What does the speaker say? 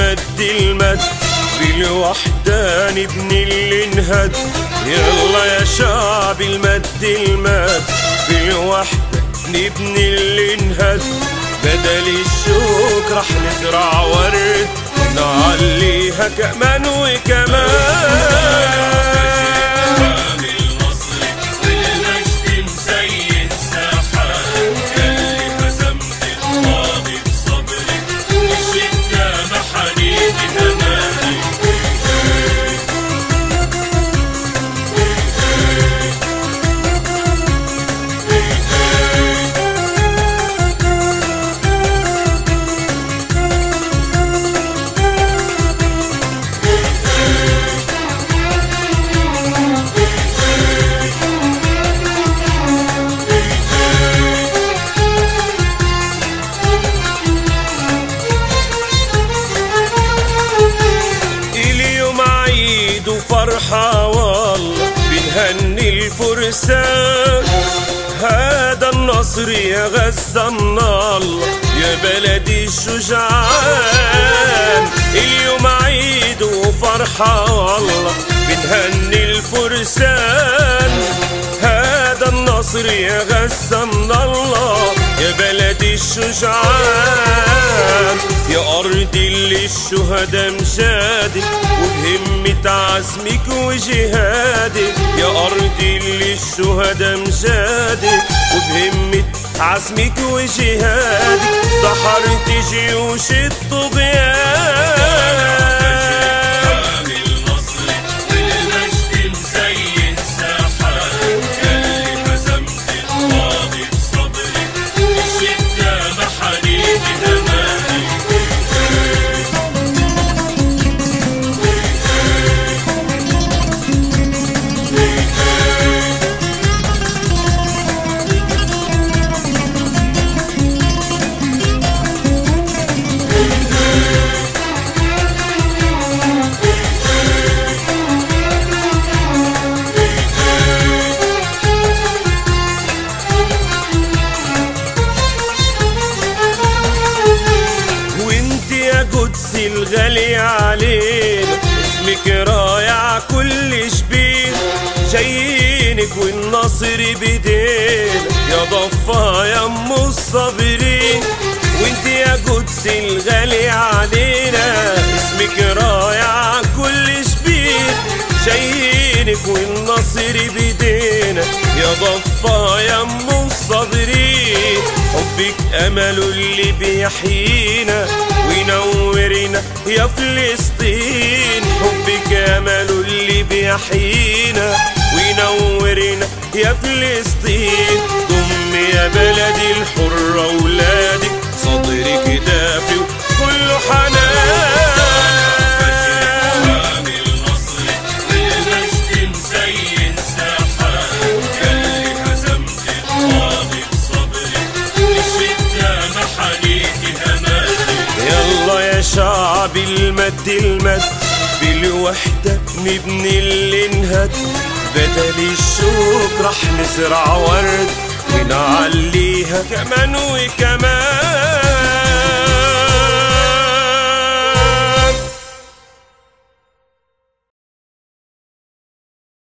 المد بالوحدة نبني اللي انهد. يلا يا شعب المد المد. بالوحدة نبني اللي انهد. بدل الشوك رح نزرع ورد. نعليها كمان وكمان. بنهني الفرسان هذا النصر يا غزة الله يا بلدي الشجعان اليوم عيد وفرحة والله بنهني الفرسان هذا النصر يا غزة الله يا بلدي الشجعان يا أرضي اللي الشهداء مشادك وبهمة عزمك وجهادك الشهداء مشادك وبهمة عزمك وجهادك دحرت جيوش الطغيان الغالي علينا اسمك رايع كل شبين جايينك والنصر بدينا يا ضفا يا أم الصابرين. وانت يا قدس الغالي علينا اسمك رايع كل شبين جايينك والنصر بدينا يا ضفا يا أم الصابرين. حبك أمل اللي بيحيينا وينورنا يا فلسطين. حبك أمل اللي بيحيينا وينورنا يا فلسطين. ضم يا بلدي الحرة ولادك شعب المد المد بالوحدة نبني اللي انهد. بدل الشوك رح نزرع ورد ونعليها كمان وكمان.